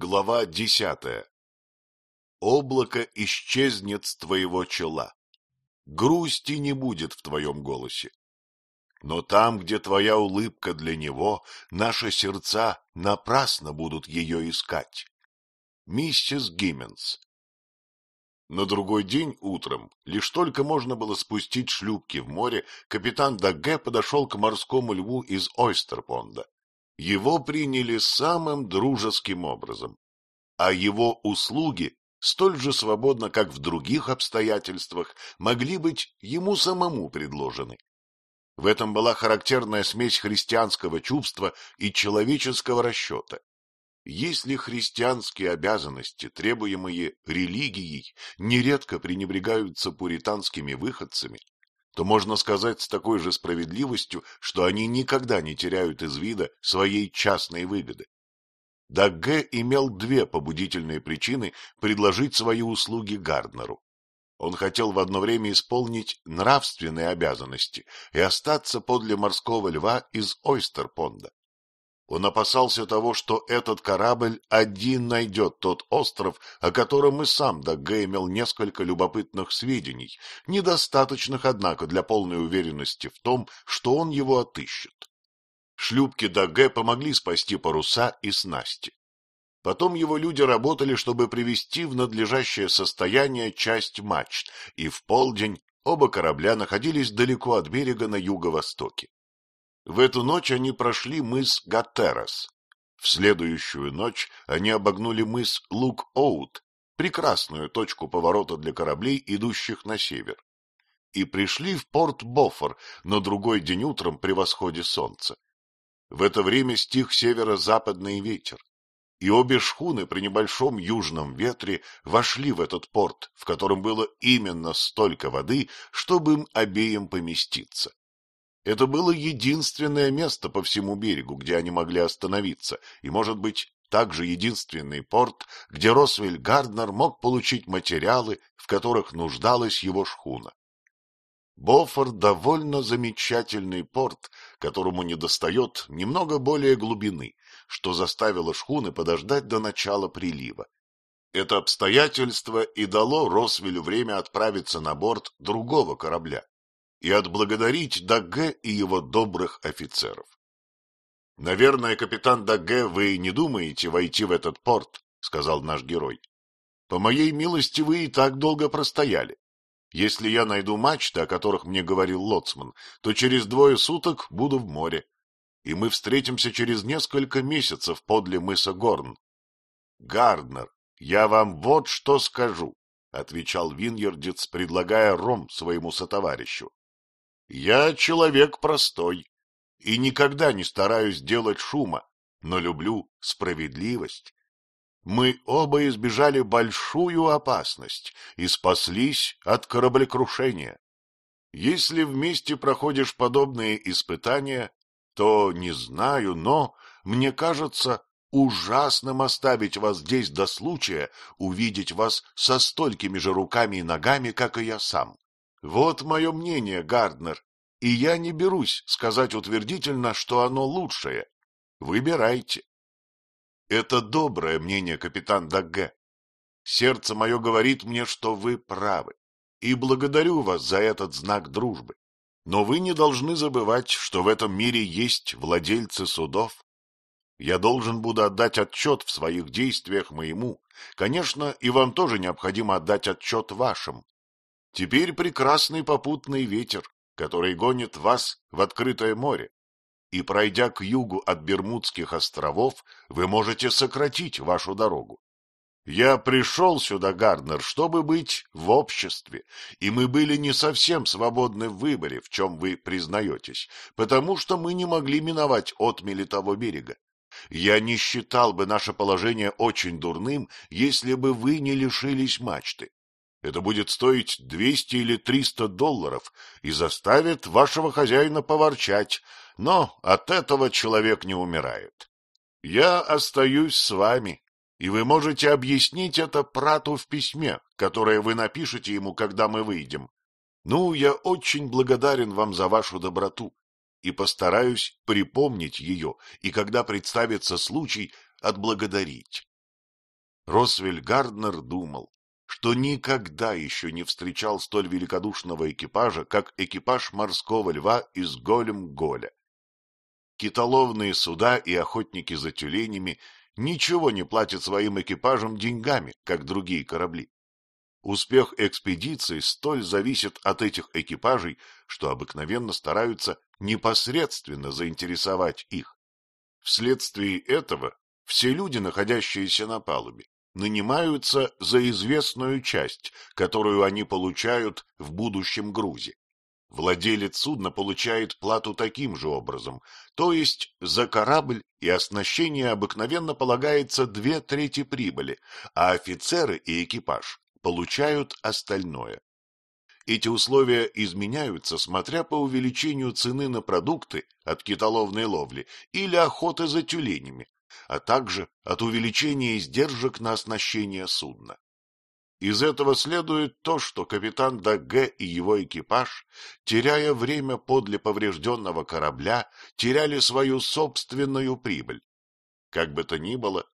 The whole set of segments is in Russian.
Глава десятая. Облако исчезнет с твоего чела. Грусти не будет в твоем голосе. Но там, где твоя улыбка для него, наши сердца напрасно будут ее искать. Миссис Гимменс. На другой день утром, лишь только можно было спустить шлюпки в море, капитан Дагге подошел к морскому льву из Ойстерпонда его приняли самым дружеским образом, а его услуги столь же свободно, как в других обстоятельствах, могли быть ему самому предложены. В этом была характерная смесь христианского чувства и человеческого расчета. Если христианские обязанности, требуемые религией, нередко пренебрегаются пуританскими выходцами, то можно сказать с такой же справедливостью, что они никогда не теряют из вида своей частной выгоды. Дагге имел две побудительные причины предложить свои услуги Гарднеру. Он хотел в одно время исполнить нравственные обязанности и остаться подле морского льва из Ойстерпонда. Он опасался того, что этот корабль один найдет тот остров, о котором и сам Дагге имел несколько любопытных сведений, недостаточных, однако, для полной уверенности в том, что он его отыщет. Шлюпки Дагге помогли спасти паруса и снасти. Потом его люди работали, чтобы привести в надлежащее состояние часть мачт, и в полдень оба корабля находились далеко от берега на юго-востоке. В эту ночь они прошли мыс Гатерас. В следующую ночь они обогнули мыс Лук-Оут, прекрасную точку поворота для кораблей, идущих на север, и пришли в порт Бофор на другой день утром при восходе солнца. В это время стих северо-западный ветер, и обе шхуны при небольшом южном ветре вошли в этот порт, в котором было именно столько воды, чтобы им обеим поместиться. Это было единственное место по всему берегу, где они могли остановиться, и, может быть, также единственный порт, где Росвель Гарднер мог получить материалы, в которых нуждалась его шхуна. Бофорд довольно замечательный порт, которому недостает немного более глубины, что заставило шхуны подождать до начала прилива. Это обстоятельство и дало Росвелю время отправиться на борт другого корабля, и отблагодарить Дагге и его добрых офицеров. — Наверное, капитан Дагге, вы не думаете войти в этот порт, — сказал наш герой. — По моей милости, вы и так долго простояли. Если я найду мачты, о которых мне говорил Лоцман, то через двое суток буду в море, и мы встретимся через несколько месяцев подле мыса Горн. — Гарднер, я вам вот что скажу, — отвечал Виньердец, предлагая ром своему сотоварищу. Я человек простой и никогда не стараюсь делать шума, но люблю справедливость. Мы оба избежали большую опасность и спаслись от кораблекрушения. Если вместе проходишь подобные испытания, то не знаю, но, мне кажется, ужасным оставить вас здесь до случая увидеть вас со столькими же руками и ногами, как и я сам. Вот мое мнение, Гарднер, и я не берусь сказать утвердительно, что оно лучшее. Выбирайте. Это доброе мнение, капитан Дагге. Сердце мое говорит мне, что вы правы, и благодарю вас за этот знак дружбы. Но вы не должны забывать, что в этом мире есть владельцы судов. Я должен буду отдать отчет в своих действиях моему. Конечно, и вам тоже необходимо отдать отчет вашим. Теперь прекрасный попутный ветер, который гонит вас в открытое море. И пройдя к югу от Бермудских островов, вы можете сократить вашу дорогу. Я пришел сюда, Гарднер, чтобы быть в обществе, и мы были не совсем свободны в выборе, в чем вы признаетесь, потому что мы не могли миновать отмели того берега. Я не считал бы наше положение очень дурным, если бы вы не лишились мачты. Это будет стоить двести или триста долларов и заставит вашего хозяина поворчать, но от этого человек не умирает. Я остаюсь с вами, и вы можете объяснить это Прату в письме, которое вы напишете ему, когда мы выйдем. Ну, я очень благодарен вам за вашу доброту и постараюсь припомнить ее, и когда представится случай, отблагодарить. Росвель Гарднер думал, что никогда еще не встречал столь великодушного экипажа, как экипаж морского льва из Голем-Голя. Китоловные суда и охотники за тюленями ничего не платят своим экипажам деньгами, как другие корабли. Успех экспедиции столь зависит от этих экипажей, что обыкновенно стараются непосредственно заинтересовать их. Вследствие этого все люди, находящиеся на палубе, нанимаются за известную часть, которую они получают в будущем грузе. Владелец судна получает плату таким же образом, то есть за корабль и оснащение обыкновенно полагается две трети прибыли, а офицеры и экипаж получают остальное. Эти условия изменяются, смотря по увеличению цены на продукты от китоловной ловли или охоты за тюленями, а также от увеличения издержек на оснащение судна. Из этого следует то, что капитан Дагге и его экипаж, теряя время подле поврежденного корабля, теряли свою собственную прибыль. Как бы то ни было,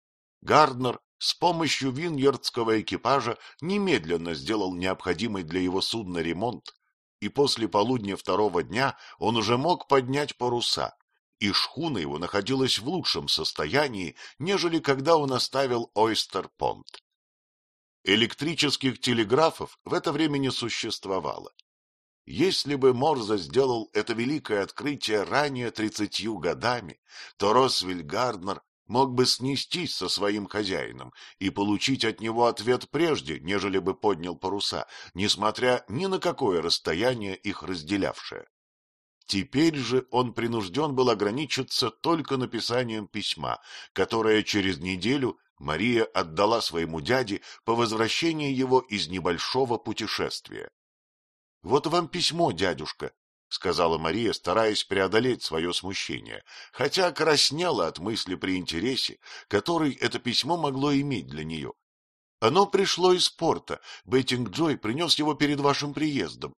Гарднер с помощью виньердского экипажа немедленно сделал необходимый для его судна ремонт, и после полудня второго дня он уже мог поднять паруса, и шхуна его находилась в лучшем состоянии, нежели когда он оставил Ойстер-Понт. Электрических телеграфов в это время не существовало. Если бы Морзе сделал это великое открытие ранее тридцатью годами, то Росвель Гарднер мог бы снестись со своим хозяином и получить от него ответ прежде, нежели бы поднял паруса, несмотря ни на какое расстояние их разделявшее. Теперь же он принужден был ограничиться только написанием письма, которое через неделю Мария отдала своему дяде по возвращении его из небольшого путешествия. — Вот вам письмо, дядюшка, — сказала Мария, стараясь преодолеть свое смущение, хотя краснела от мысли при интересе, который это письмо могло иметь для нее. Оно пришло из порта, Беттинг Джой принес его перед вашим приездом.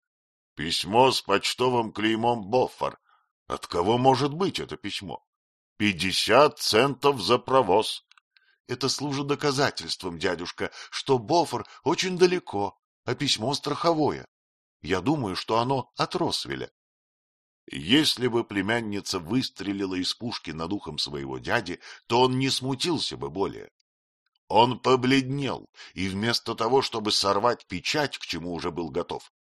Письмо с почтовым клеймом Боффор. От кого может быть это письмо? Пятьдесят центов за провоз. Это служит доказательством, дядюшка, что Боффор очень далеко, а письмо страховое. Я думаю, что оно от Росвеля. Если бы племянница выстрелила из пушки над ухом своего дяди, то он не смутился бы более. Он побледнел, и вместо того, чтобы сорвать печать, к чему уже был готов,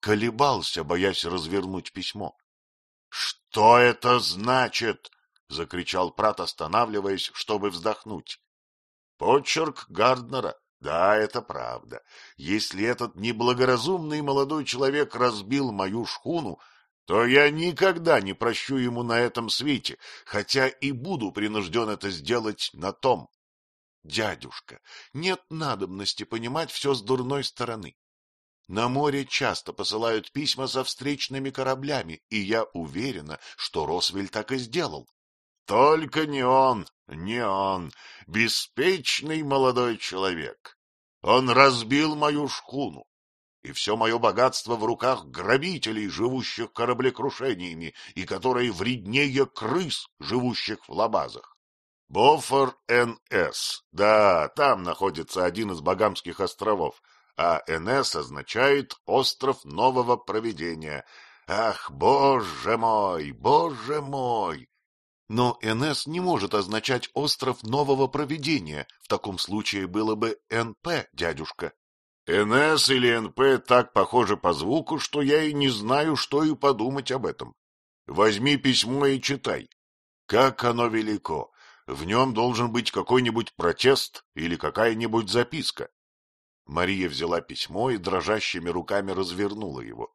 колебался, боясь развернуть письмо. — Что это значит? — закричал Прат, останавливаясь, чтобы вздохнуть. — Почерк Гарднера. Да, это правда. Если этот неблагоразумный молодой человек разбил мою шхуну, то я никогда не прощу ему на этом свете, хотя и буду принужден это сделать на том. Дядюшка, нет надобности понимать все с дурной стороны. На море часто посылают письма со встречными кораблями, и я уверена, что Росвель так и сделал. Только не он, не он, беспечный молодой человек. Он разбил мою шхуну, и все мое богатство в руках грабителей, живущих кораблекрушениями, и которые вреднее крыс, живущих в лабазах. Бофор Н.С. Да, там находится один из Багамских островов, а НС означает «остров нового проведения». Ах, боже мой, боже мой! Но НС не может означать «остров нового проведения». В таком случае было бы НП, дядюшка. НС или НП так похожи по звуку, что я и не знаю, что и подумать об этом. Возьми письмо и читай. Как оно велико! В нем должен быть какой-нибудь протест или какая-нибудь записка. Мария взяла письмо и дрожащими руками развернула его.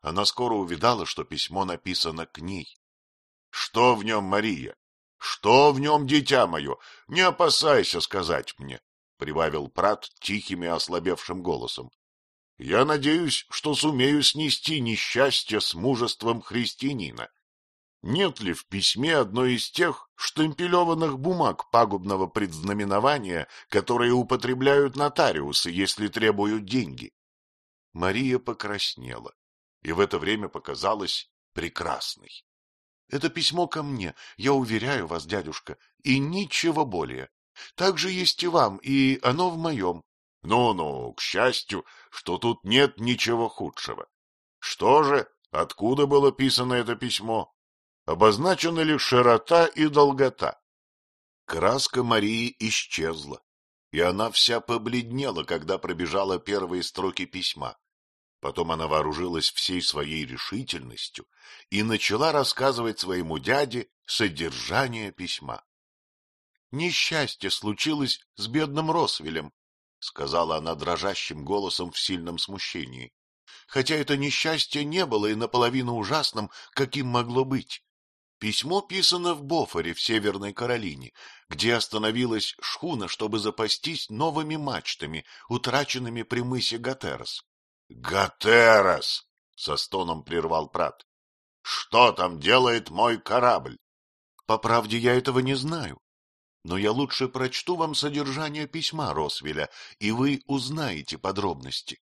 Она скоро увидала, что письмо написано к ней. — Что в нем, Мария? Что в нем, дитя мое? Не опасайся сказать мне, — прибавил Прат тихим и ослабевшим голосом. — Я надеюсь, что сумею снести несчастье с мужеством христианина. Нет ли в письме одной из тех штемпелеванных бумаг пагубного предзнаменования, которые употребляют нотариусы, если требуют деньги? Мария покраснела и в это время показалась прекрасной. — Это письмо ко мне, я уверяю вас, дядюшка, и ничего более. Так же есть и вам, и оно в моем. Ну-ну, к счастью, что тут нет ничего худшего. Что же, откуда было писано это письмо? Обозначены ли широта и долгота? Краска Марии исчезла, и она вся побледнела, когда пробежала первые строки письма. Потом она вооружилась всей своей решительностью и начала рассказывать своему дяде содержание письма. Несчастье случилось с бедным Росвелем, — сказала она дрожащим голосом в сильном смущении. Хотя это несчастье не было и наполовину ужасным, каким могло быть. Письмо писано в Бофоре в Северной Каролине, где остановилась шхуна, чтобы запастись новыми мачтами, утраченными при мысе Гатерос. — Гатерос! — со стоном прервал Прат. — Что там делает мой корабль? — По правде я этого не знаю но я лучше прочту вам содержание письма Росвеля, и вы узнаете подробности.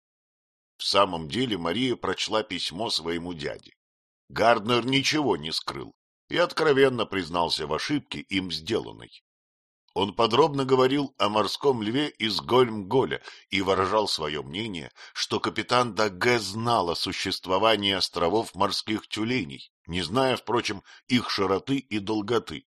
В самом деле Мария прочла письмо своему дяде. Гарднер ничего не скрыл и откровенно признался в ошибке им сделанной. Он подробно говорил о морском льве из Гольмголя и выражал свое мнение, что капитан Даге знал о существовании островов морских тюленей, не зная, впрочем, их широты и долготы,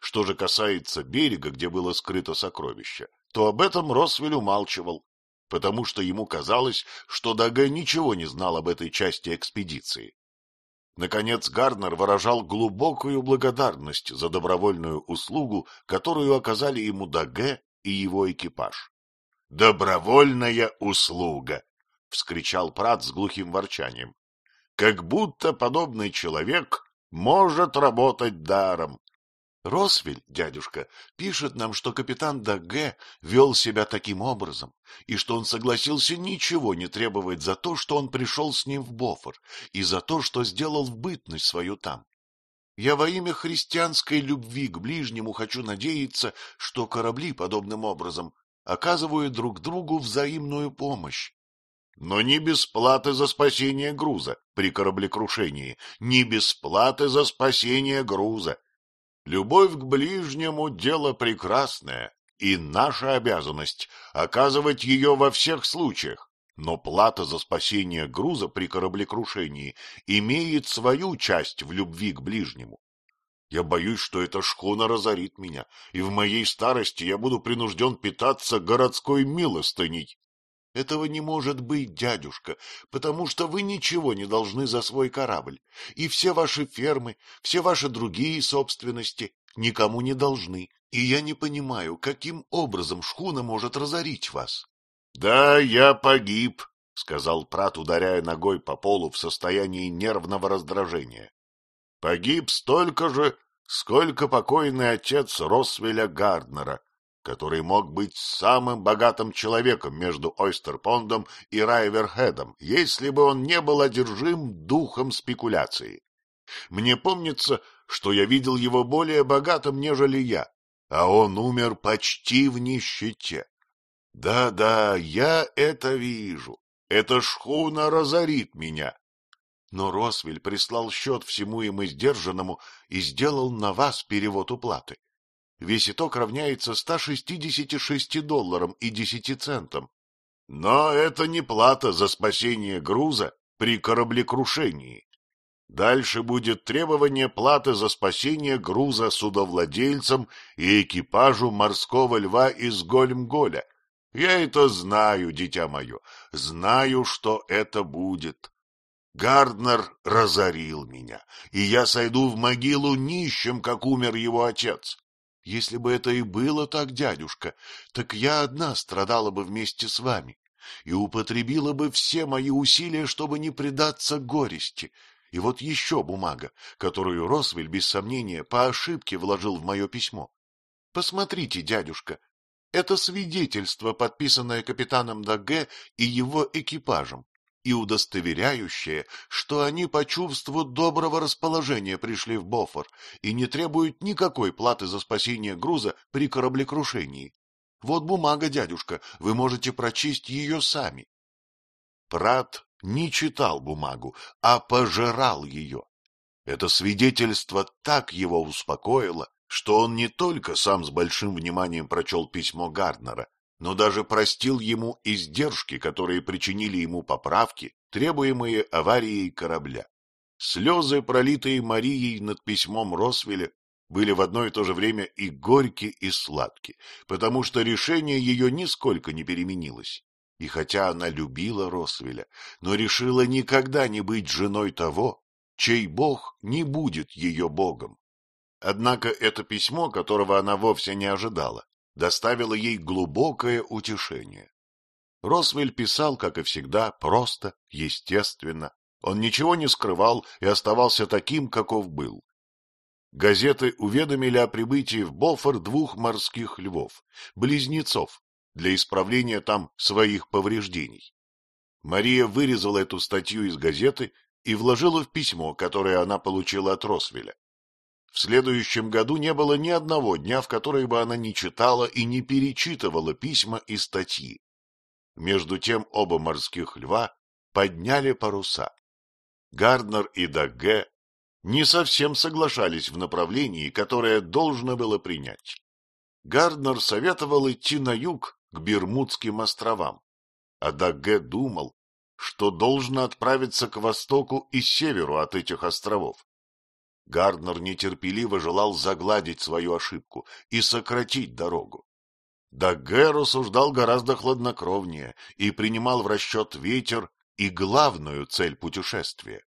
что же касается берега, где было скрыто сокровище, то об этом Росвель умалчивал, потому что ему казалось, что Дага ничего не знал об этой части экспедиции. Наконец Гарнер выражал глубокую благодарность за добровольную услугу, которую оказали ему Даге и его экипаж. — Добровольная услуга! — вскричал Прат с глухим ворчанием. — Как будто подобный человек может работать даром. Росвель, дядюшка, пишет нам, что капитан Даге вел себя таким образом, и что он согласился ничего не требовать за то, что он пришел с ним в Бофор, и за то, что сделал в бытность свою там. Я во имя христианской любви к ближнему хочу надеяться, что корабли подобным образом оказывают друг другу взаимную помощь. Но не бесплаты за спасение груза при кораблекрушении, не бесплаты за спасение груза. Любовь к ближнему — дело прекрасное, и наша обязанность — оказывать ее во всех случаях. Но плата за спасение груза при кораблекрушении имеет свою часть в любви к ближнему. Я боюсь, что эта шхуна разорит меня, и в моей старости я буду принужден питаться городской милостыней. Этого не может быть, дядюшка, потому что вы ничего не должны за свой корабль, и все ваши фермы, все ваши другие собственности никому не должны, и я не понимаю, каким образом шхуна может разорить вас. — Да, я погиб, — сказал Прат, ударяя ногой по полу в состоянии нервного раздражения. — Погиб столько же, сколько покойный отец Росвеля Гарднера, который мог быть самым богатым человеком между Ойстерпондом и Райверхедом, если бы он не был одержим духом спекуляции. Мне помнится, что я видел его более богатым, нежели я, а он умер почти в нищете. Да-да, я это вижу. Эта шхуна разорит меня. Но Росвель прислал счет всему им издержанному и сделал на вас перевод уплаты. Весь итог равняется 166 долларам и 10 центам. Но это не плата за спасение груза при кораблекрушении. Дальше будет требование платы за спасение груза судовладельцам и экипажу морского льва из Гольмголя. Я это знаю, дитя мое, знаю, что это будет. Гарднер разорил меня, и я сойду в могилу нищим, как умер его отец. Если бы это и было так, дядюшка, так я одна страдала бы вместе с вами и употребила бы все мои усилия, чтобы не предаться горести. И вот еще бумага, которую Росвель, без сомнения, по ошибке вложил в мое письмо. Посмотрите, дядюшка, это свидетельство, подписанное капитаном Даге и его экипажем и удостоверяющее, что они по чувству доброго расположения пришли в Бофор и не требуют никакой платы за спасение груза при кораблекрушении. Вот бумага, дядюшка, вы можете прочесть ее сами. Прат не читал бумагу, а пожирал ее. Это свидетельство так его успокоило, что он не только сам с большим вниманием прочел письмо Гарднера, но даже простил ему издержки, которые причинили ему поправки, требуемые аварией корабля. Слезы, пролитые Марией над письмом Росвеля, были в одно и то же время и горьки, и сладки, потому что решение ее нисколько не переменилось. И хотя она любила Росвеля, но решила никогда не быть женой того, чей бог не будет ее богом. Однако это письмо, которого она вовсе не ожидала, доставило ей глубокое утешение. Росвель писал, как и всегда, просто, естественно. Он ничего не скрывал и оставался таким, каков был. Газеты уведомили о прибытии в Бофор двух морских львов, близнецов, для исправления там своих повреждений. Мария вырезала эту статью из газеты и вложила в письмо, которое она получила от Росвеля. В следующем году не было ни одного дня, в который бы она не читала и не перечитывала письма и статьи. Между тем оба морских льва подняли паруса. Гарднер и Дагге не совсем соглашались в направлении, которое должно было принять. Гарднер советовал идти на юг, к Бермудским островам, а Дагге думал, что должно отправиться к востоку и северу от этих островов. Гарднер нетерпеливо желал загладить свою ошибку и сократить дорогу. Дагге рассуждал гораздо хладнокровнее и принимал в расчет ветер и главную цель путешествия.